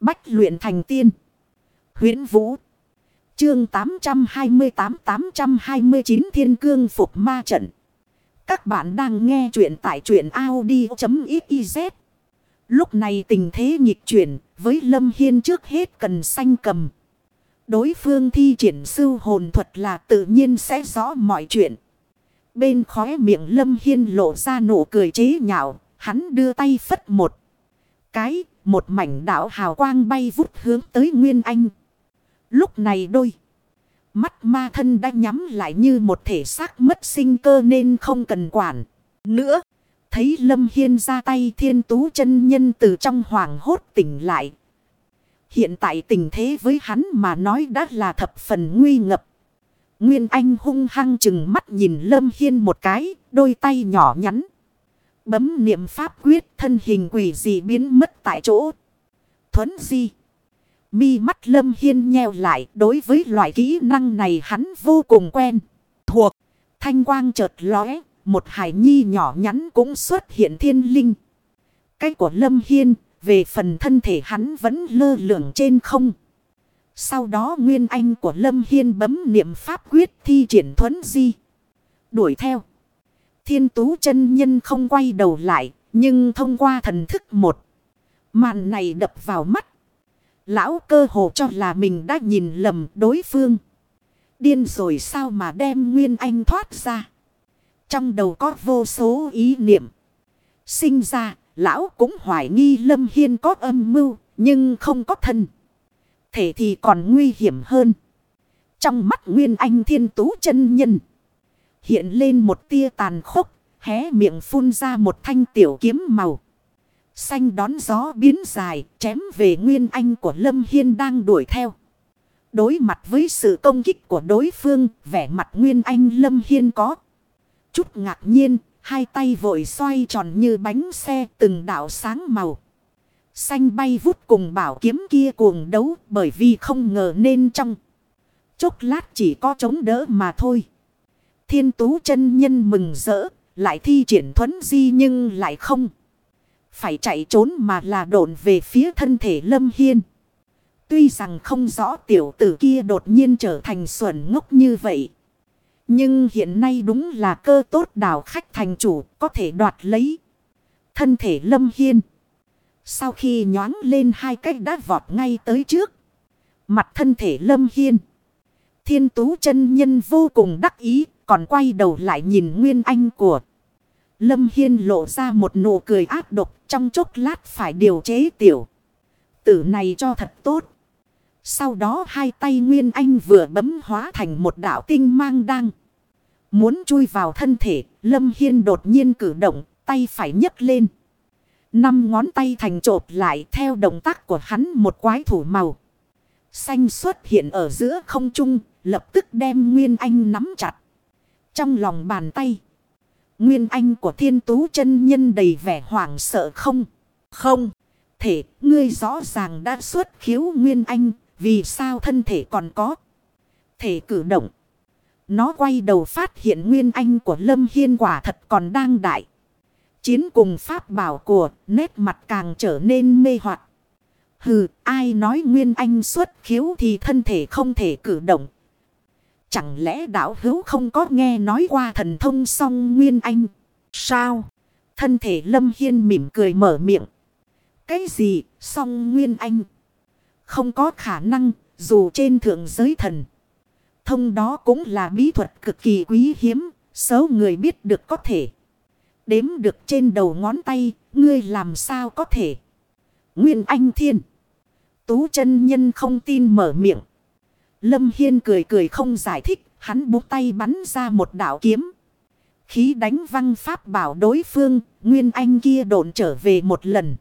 Bách luyện thành tiên. huyễn Vũ. Chương 828-829 Thiên Cương Phục Ma Trận. Các bạn đang nghe truyện tại truyện Audi.xyz. Lúc này tình thế nghịch chuyển, với Lâm Hiên trước hết cần sanh cầm. Đối phương thi triển sư hồn thuật là tự nhiên sẽ rõ mọi chuyện. Bên khóe miệng Lâm Hiên lộ ra nụ cười chế nhạo. Hắn đưa tay phất một cái. Một mảnh đảo hào quang bay vút hướng tới Nguyên Anh. Lúc này đôi. Mắt ma thân đã nhắm lại như một thể xác mất sinh cơ nên không cần quản. Nữa. Thấy Lâm Hiên ra tay thiên tú chân nhân từ trong hoàng hốt tỉnh lại. Hiện tại tình thế với hắn mà nói đã là thập phần nguy ngập. Nguyên Anh hung hăng chừng mắt nhìn Lâm Hiên một cái, đôi tay nhỏ nhắn. Bấm niệm pháp quyết, thân hình quỷ dị biến mất tại chỗ. Thuấn di. Mi mắt Lâm Hiên nheo lại, đối với loại kỹ năng này hắn vô cùng quen. Thuộc. Thanh quang chợt lóe. Một hải nhi nhỏ nhắn cũng xuất hiện thiên linh. Cái của Lâm Hiên. Về phần thân thể hắn vẫn lơ lửng trên không. Sau đó Nguyên Anh của Lâm Hiên bấm niệm pháp quyết thi triển thuấn di. Đuổi theo. Thiên tú chân nhân không quay đầu lại. Nhưng thông qua thần thức một. Màn này đập vào mắt. Lão cơ hồ cho là mình đã nhìn lầm đối phương. Điên rồi sao mà đem Nguyên Anh thoát ra. Trong đầu có vô số ý niệm. Sinh ra, lão cũng hoài nghi Lâm Hiên có âm mưu, nhưng không có thân. Thể thì còn nguy hiểm hơn. Trong mắt Nguyên Anh thiên tú chân nhân. Hiện lên một tia tàn khốc, hé miệng phun ra một thanh tiểu kiếm màu. Xanh đón gió biến dài, chém về Nguyên Anh của Lâm Hiên đang đuổi theo. Đối mặt với sự công kích của đối phương, vẻ mặt Nguyên Anh Lâm Hiên có. Chút ngạc nhiên, hai tay vội xoay tròn như bánh xe từng đảo sáng màu. Xanh bay vút cùng bảo kiếm kia cuồng đấu bởi vì không ngờ nên trong. Chốc lát chỉ có chống đỡ mà thôi. Thiên tú chân nhân mừng rỡ, lại thi triển thuấn di nhưng lại không. Phải chạy trốn mà là độn về phía thân thể Lâm Hiên. Tuy rằng không rõ tiểu tử kia đột nhiên trở thành xuẩn ngốc như vậy. Nhưng hiện nay đúng là cơ tốt đảo khách thành chủ có thể đoạt lấy. Thân thể Lâm Hiên. Sau khi nhoáng lên hai cách đã vọt ngay tới trước. Mặt thân thể Lâm Hiên. Thiên tú chân nhân vô cùng đắc ý. Còn quay đầu lại nhìn Nguyên Anh của. Lâm Hiên lộ ra một nụ cười ác độc trong chốc lát phải điều chế tiểu. Tử này cho thật tốt. Sau đó hai tay Nguyên Anh vừa bấm hóa thành một đạo tinh mang đăng. Muốn chui vào thân thể, Lâm Hiên đột nhiên cử động, tay phải nhấc lên. Năm ngón tay thành trộp lại theo động tác của hắn một quái thủ màu. Xanh xuất hiện ở giữa không trung, lập tức đem Nguyên Anh nắm chặt. Trong lòng bàn tay. Nguyên Anh của thiên tú chân nhân đầy vẻ hoảng sợ không? Không. Thể, ngươi rõ ràng đã xuất khiếu Nguyên Anh, vì sao thân thể còn có? Thể cử động. Nó quay đầu phát hiện Nguyên Anh của Lâm Hiên quả thật còn đang đại. Chiến cùng pháp bảo của nét mặt càng trở nên mê hoặc. Hừ, ai nói Nguyên Anh xuất khiếu thì thân thể không thể cử động. Chẳng lẽ đạo hữu không có nghe nói qua thần thông song Nguyên Anh? Sao? Thân thể Lâm Hiên mỉm cười mở miệng. Cái gì, song Nguyên Anh? Không có khả năng, dù trên thượng giới thần. Thông đó cũng là bí thuật cực kỳ quý hiếm. Số người biết được có thể. Đếm được trên đầu ngón tay. Ngươi làm sao có thể? Nguyên Anh Thiên. Tú chân nhân không tin mở miệng. Lâm Hiên cười cười không giải thích, hắn búng tay bắn ra một đạo kiếm. Khí đánh văng pháp bảo đối phương, Nguyên Anh kia độn trở về một lần.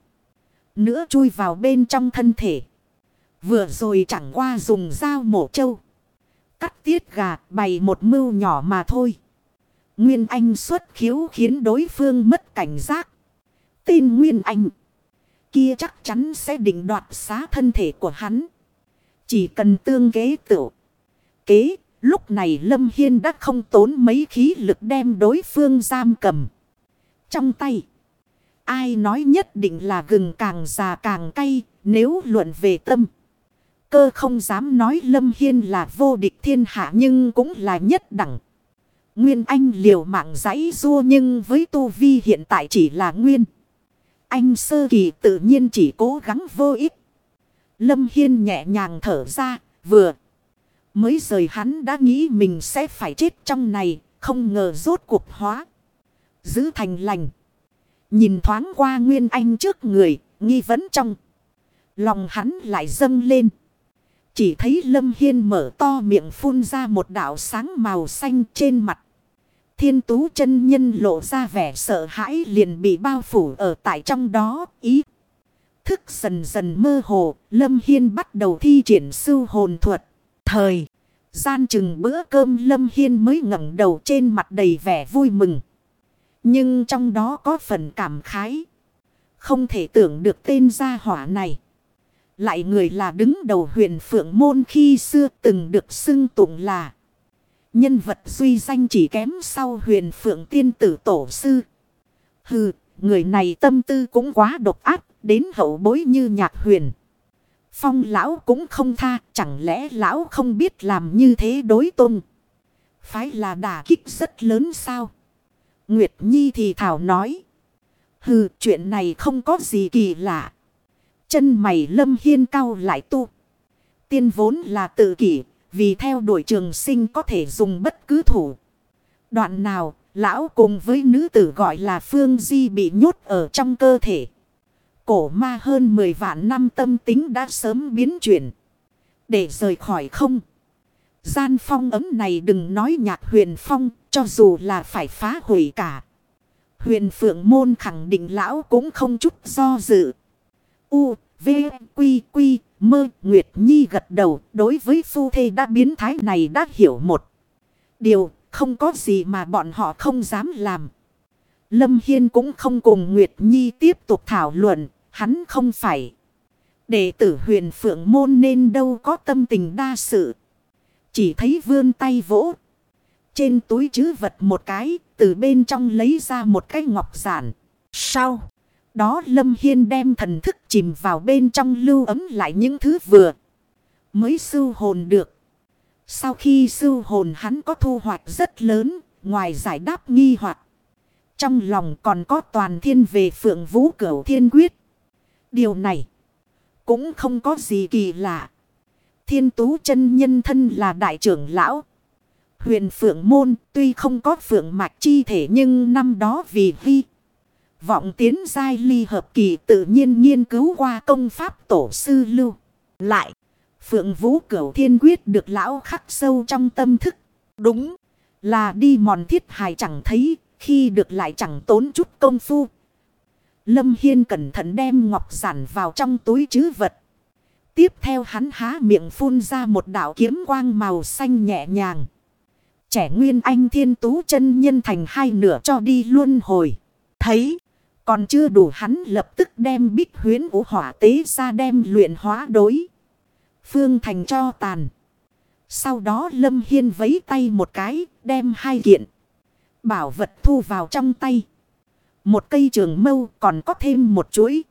Nữa chui vào bên trong thân thể. Vừa rồi chẳng qua dùng dao mổ trâu. Cắt tiết gà bày một mưu nhỏ mà thôi. Nguyên Anh xuất khiếu khiến đối phương mất cảnh giác. Tên Nguyên Anh. Kia chắc chắn sẽ định đoạt xá thân thể của hắn. Chỉ cần tương kế tự. Kế, lúc này Lâm Hiên đã không tốn mấy khí lực đem đối phương giam cầm. Trong tay. Ai nói nhất định là gừng càng già càng cay, Nếu luận về tâm. Cơ không dám nói Lâm Hiên là vô địch thiên hạ nhưng cũng là nhất đẳng. Nguyên Anh liều mạng giấy rua nhưng với tu vi hiện tại chỉ là Nguyên. Anh sơ kỳ tự nhiên chỉ cố gắng vô ích. Lâm Hiên nhẹ nhàng thở ra, vừa. Mới rời hắn đã nghĩ mình sẽ phải chết trong này, không ngờ rốt cuộc hóa. Giữ thành lành. Nhìn thoáng qua Nguyên Anh trước người, nghi vấn trong. Lòng hắn lại dâng lên. Chỉ thấy Lâm Hiên mở to miệng phun ra một đạo sáng màu xanh trên mặt. Thiên tú chân nhân lộ ra vẻ sợ hãi liền bị bao phủ ở tại trong đó. Ý thức dần dần mơ hồ, Lâm Hiên bắt đầu thi triển sư hồn thuật. Thời, gian chừng bữa cơm Lâm Hiên mới ngẩng đầu trên mặt đầy vẻ vui mừng. Nhưng trong đó có phần cảm khái. Không thể tưởng được tên gia hỏa này. Lại người là đứng đầu huyền phượng môn khi xưa từng được xưng tụng là. Nhân vật duy danh chỉ kém sau huyền phượng tiên tử tổ sư. Hừ, người này tâm tư cũng quá độc ác, đến hậu bối như nhạc huyền. Phong lão cũng không tha, chẳng lẽ lão không biết làm như thế đối tôn, Phái là đả kích rất lớn sao? Nguyệt Nhi thì thảo nói. Hừ, chuyện này không có gì kỳ lạ. Chân mày lâm hiên cao lại tu. Tiên vốn là tự kỷ, vì theo đuổi trường sinh có thể dùng bất cứ thủ. Đoạn nào, lão cùng với nữ tử gọi là Phương Di bị nhốt ở trong cơ thể. Cổ ma hơn 10 vạn năm tâm tính đã sớm biến chuyển. Để rời khỏi không. Gian phong ấm này đừng nói nhạc huyền phong, cho dù là phải phá hủy cả. Huyền phượng môn khẳng định lão cũng không chút do dự. U, V, Quy, Quy, Mơ, Nguyệt Nhi gật đầu. Đối với phu thê đã biến thái này đã hiểu một. Điều không có gì mà bọn họ không dám làm. Lâm Hiên cũng không cùng Nguyệt Nhi tiếp tục thảo luận. Hắn không phải. Đệ tử huyền phượng môn nên đâu có tâm tình đa sự. Chỉ thấy vươn tay vỗ. Trên túi chứ vật một cái. Từ bên trong lấy ra một cái ngọc giản. Sau. Đó Lâm Hiên đem thần thức chìm vào bên trong lưu ấm lại những thứ vừa. Mới sưu hồn được. Sau khi sưu hồn hắn có thu hoạch rất lớn. Ngoài giải đáp nghi hoặc Trong lòng còn có toàn thiên về phượng vũ cửu thiên quyết. Điều này cũng không có gì kỳ lạ. Thiên tú chân nhân thân là đại trưởng lão. Huyền phượng môn tuy không có phượng mạch chi thể nhưng năm đó vì vi. Vọng tiến giai ly hợp kỳ tự nhiên nghiên cứu qua công pháp tổ sư lưu. Lại, phượng vũ cửu thiên quyết được lão khắc sâu trong tâm thức. Đúng là đi mòn thiết hài chẳng thấy, khi được lại chẳng tốn chút công phu. Lâm Hiên cẩn thận đem ngọc giản vào trong túi chứ vật. Tiếp theo hắn há miệng phun ra một đạo kiếm quang màu xanh nhẹ nhàng. Trẻ nguyên anh thiên tú chân nhân thành hai nửa cho đi luôn hồi. Thấy. Còn chưa đủ hắn lập tức đem bích huyến ủ hỏa tế ra đem luyện hóa đối. Phương thành cho tàn. Sau đó Lâm Hiên vấy tay một cái, đem hai kiện. Bảo vật thu vào trong tay. Một cây trường mâu còn có thêm một chuỗi.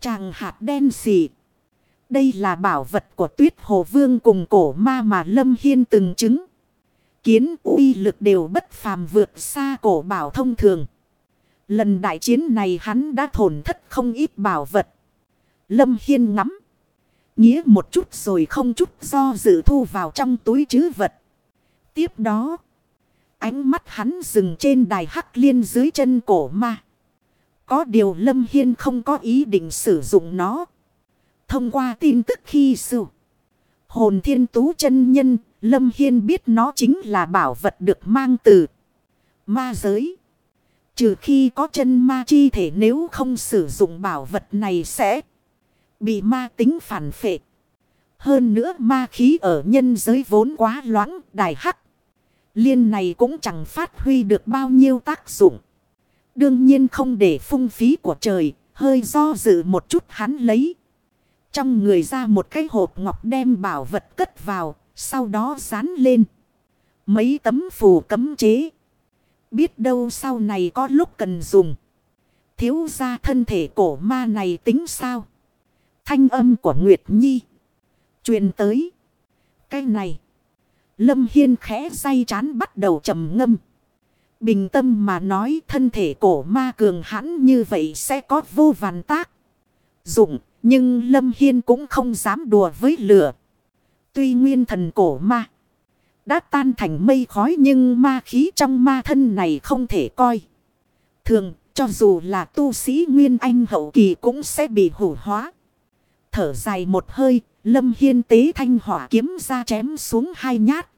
Chàng hạt đen xì. Đây là bảo vật của tuyết hồ vương cùng cổ ma mà Lâm Hiên từng chứng. Kiến uy lực đều bất phàm vượt xa cổ bảo thông thường. Lần đại chiến này hắn đã thổn thất không ít bảo vật. Lâm Hiên ngắm. Nghĩa một chút rồi không chút do dự thu vào trong túi chứ vật. Tiếp đó. Ánh mắt hắn dừng trên đài hắc liên dưới chân cổ ma. Có điều Lâm Hiên không có ý định sử dụng nó. Thông qua tin tức khi sự. Hồn thiên tú chân nhân, Lâm Hiên biết nó chính là bảo vật được mang từ ma giới. Trừ khi có chân ma chi thể nếu không sử dụng bảo vật này sẽ bị ma tính phản phệ. Hơn nữa ma khí ở nhân giới vốn quá loãng đài hắc. Liên này cũng chẳng phát huy được bao nhiêu tác dụng. Đương nhiên không để phung phí của trời, hơi do dự một chút hắn lấy. Trong người ra một cái hộp ngọc đem bảo vật cất vào, sau đó dán lên. Mấy tấm phù cấm chế. Biết đâu sau này có lúc cần dùng. Thiếu ra thân thể cổ ma này tính sao? Thanh âm của Nguyệt Nhi. truyền tới. Cái này. Lâm Hiên khẽ say chán bắt đầu trầm ngâm. Bình tâm mà nói thân thể cổ ma cường hãn như vậy sẽ có vô vàn tác. Dụng, nhưng Lâm Hiên cũng không dám đùa với lửa. Tuy nguyên thần cổ ma đã tan thành mây khói nhưng ma khí trong ma thân này không thể coi. Thường, cho dù là tu sĩ Nguyên Anh hậu kỳ cũng sẽ bị hủ hóa. Thở dài một hơi, Lâm Hiên tế thanh hỏa kiếm ra chém xuống hai nhát.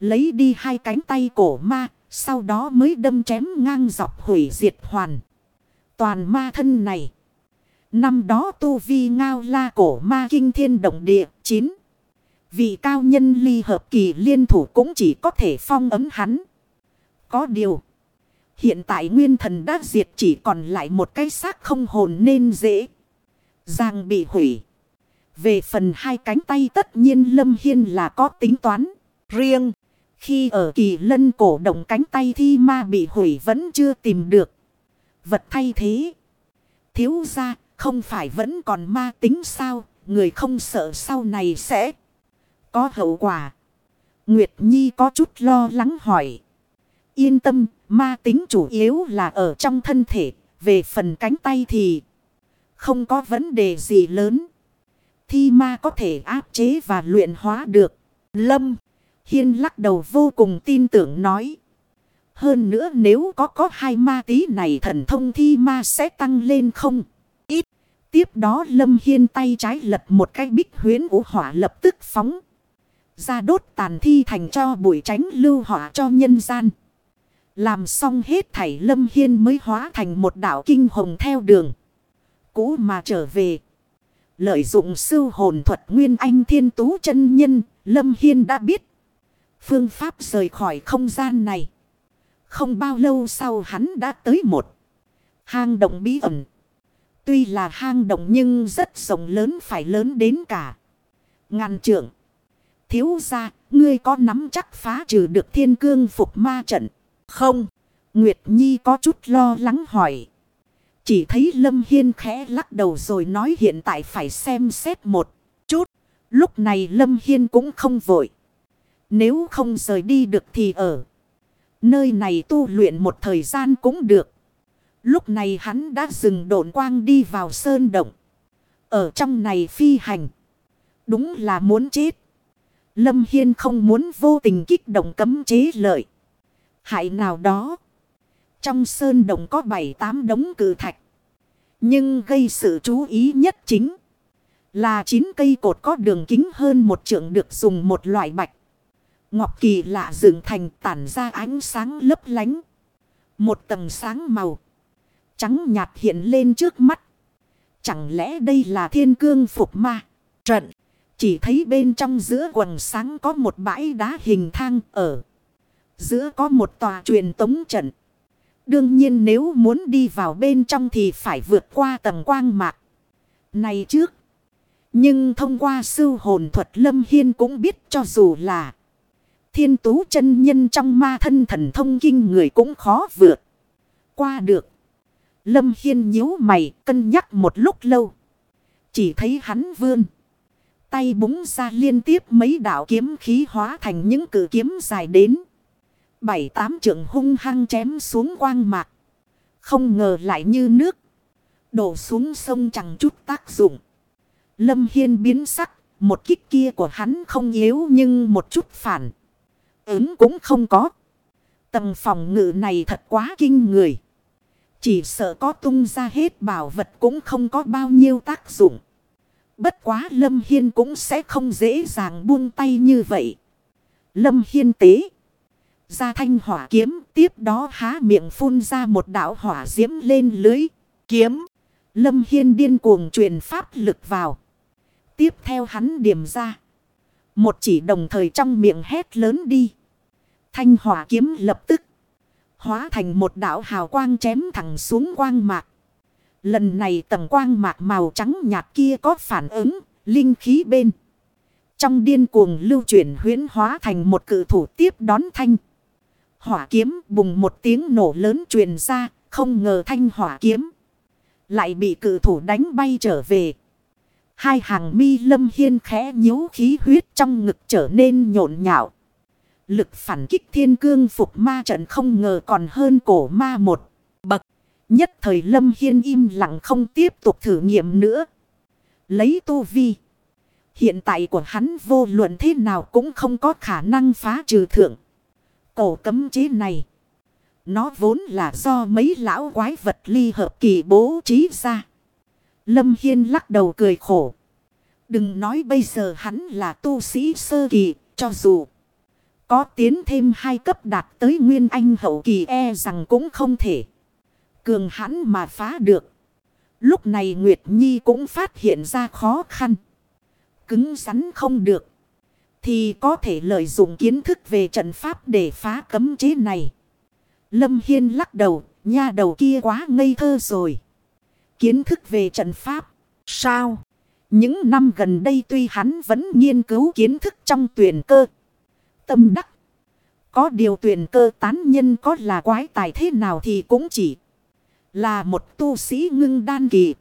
Lấy đi hai cánh tay cổ ma, sau đó mới đâm chém ngang dọc hủy diệt hoàn. Toàn ma thân này. Năm đó tu vi ngao la cổ ma kinh thiên động địa. 9. Vị cao nhân ly hợp kỳ liên thủ cũng chỉ có thể phong ấm hắn. Có điều. Hiện tại nguyên thần đã diệt chỉ còn lại một cái xác không hồn nên dễ. Giang bị hủy. Về phần hai cánh tay tất nhiên Lâm Hiên là có tính toán riêng. Khi ở kỳ lân cổ động cánh tay thi ma bị hủy vẫn chưa tìm được. Vật thay thế. Thiếu ra không phải vẫn còn ma tính sao. Người không sợ sau này sẽ có hậu quả. Nguyệt Nhi có chút lo lắng hỏi. Yên tâm, ma tính chủ yếu là ở trong thân thể. Về phần cánh tay thì không có vấn đề gì lớn. Thi ma có thể áp chế và luyện hóa được. Lâm. Hiên lắc đầu vô cùng tin tưởng nói. Hơn nữa nếu có có hai ma tí này thần thông thi ma sẽ tăng lên không? Ít. Tiếp đó Lâm Hiên tay trái lật một cái bích huyến vũ hỏa lập tức phóng. Ra đốt tàn thi thành cho bụi tránh lưu hỏa cho nhân gian. Làm xong hết thảy Lâm Hiên mới hóa thành một đảo kinh hồng theo đường. Cũ mà trở về. Lợi dụng sư hồn thuật nguyên anh thiên tú chân nhân, Lâm Hiên đã biết. Phương pháp rời khỏi không gian này. Không bao lâu sau hắn đã tới một hang động bí ẩn. Tuy là hang động nhưng rất rộng lớn phải lớn đến cả. Ngàn trượng. Thiếu ra, ngươi có nắm chắc phá trừ được thiên cương phục ma trận. Không. Nguyệt Nhi có chút lo lắng hỏi. Chỉ thấy Lâm Hiên khẽ lắc đầu rồi nói hiện tại phải xem xét một chút. Lúc này Lâm Hiên cũng không vội. Nếu không rời đi được thì ở. Nơi này tu luyện một thời gian cũng được. Lúc này hắn đã dừng độn quang đi vào sơn động. Ở trong này phi hành. Đúng là muốn chết. Lâm Hiên không muốn vô tình kích động cấm chế lợi. Hại nào đó. Trong sơn động có bảy tám đống cử thạch. Nhưng gây sự chú ý nhất chính. Là chín cây cột có đường kính hơn một trượng được dùng một loại bạch. Ngọc kỳ lạ dựng thành tản ra ánh sáng lấp lánh. Một tầng sáng màu. Trắng nhạt hiện lên trước mắt. Chẳng lẽ đây là thiên cương phục ma? Trận. Chỉ thấy bên trong giữa quần sáng có một bãi đá hình thang ở. Giữa có một tòa truyền tống trận. Đương nhiên nếu muốn đi vào bên trong thì phải vượt qua tầng quang mạc. Này trước. Nhưng thông qua sư hồn thuật Lâm Hiên cũng biết cho dù là thiên tú chân nhân trong ma thân thần thông kinh người cũng khó vượt. Qua được. Lâm Hiên nhíu mày, cân nhắc một lúc lâu. Chỉ thấy hắn vươn. Tay búng ra liên tiếp mấy đạo kiếm khí hóa thành những cử kiếm dài đến. Bảy tám trượng hung hăng chém xuống quang mạc. Không ngờ lại như nước. Đổ xuống sông chẳng chút tác dụng. Lâm Hiên biến sắc. Một kích kia của hắn không yếu nhưng một chút phản. Ứng cũng không có. Tầng phòng ngự này thật quá kinh người. Chỉ sợ có tung ra hết bảo vật cũng không có bao nhiêu tác dụng. Bất quá Lâm Hiên cũng sẽ không dễ dàng buông tay như vậy. Lâm Hiên tế. Ra thanh hỏa kiếm. Tiếp đó há miệng phun ra một đạo hỏa diễm lên lưới. Kiếm. Lâm Hiên điên cuồng truyền pháp lực vào. Tiếp theo hắn điểm ra. Một chỉ đồng thời trong miệng hét lớn đi. Thanh hỏa kiếm lập tức. Hóa thành một đạo hào quang chém thẳng xuống quang mạc. Lần này tầng quang mạc màu trắng nhạt kia có phản ứng, linh khí bên. Trong điên cuồng lưu chuyển huyến hóa thành một cự thủ tiếp đón thanh. Hỏa kiếm bùng một tiếng nổ lớn truyền ra, không ngờ thanh hỏa kiếm. Lại bị cự thủ đánh bay trở về. Hai hàng mi lâm hiên khẽ nhíu khí huyết trong ngực trở nên nhộn nhạo. Lực phản kích thiên cương phục ma trận không ngờ còn hơn cổ ma một bậc. Nhất thời lâm hiên im lặng không tiếp tục thử nghiệm nữa. Lấy tu vi. Hiện tại của hắn vô luận thế nào cũng không có khả năng phá trừ thượng. Cổ cấm chế này. Nó vốn là do mấy lão quái vật ly hợp kỳ bố trí ra. Lâm Hiên lắc đầu cười khổ. Đừng nói bây giờ hắn là tu sĩ sơ kỳ, cho dù có tiến thêm hai cấp đạt tới nguyên anh hậu kỳ e rằng cũng không thể. Cường hắn mà phá được. Lúc này Nguyệt Nhi cũng phát hiện ra khó khăn. Cứng rắn không được. Thì có thể lợi dụng kiến thức về trận pháp để phá cấm chế này. Lâm Hiên lắc đầu, nha đầu kia quá ngây thơ rồi. Kiến thức về trận pháp. Sao? Những năm gần đây tuy hắn vẫn nghiên cứu kiến thức trong tuyển cơ. Tâm đắc. Có điều tuyển cơ tán nhân có là quái tài thế nào thì cũng chỉ là một tu sĩ ngưng đan kỳ.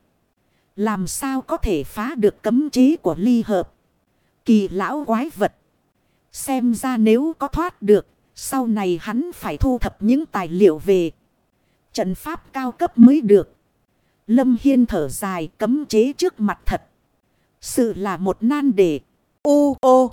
Làm sao có thể phá được cấm chế của ly hợp. Kỳ lão quái vật. Xem ra nếu có thoát được. Sau này hắn phải thu thập những tài liệu về. Trận pháp cao cấp mới được. Lâm Hiên thở dài cấm chế trước mặt thật. Sự là một nan đề. Ô ô.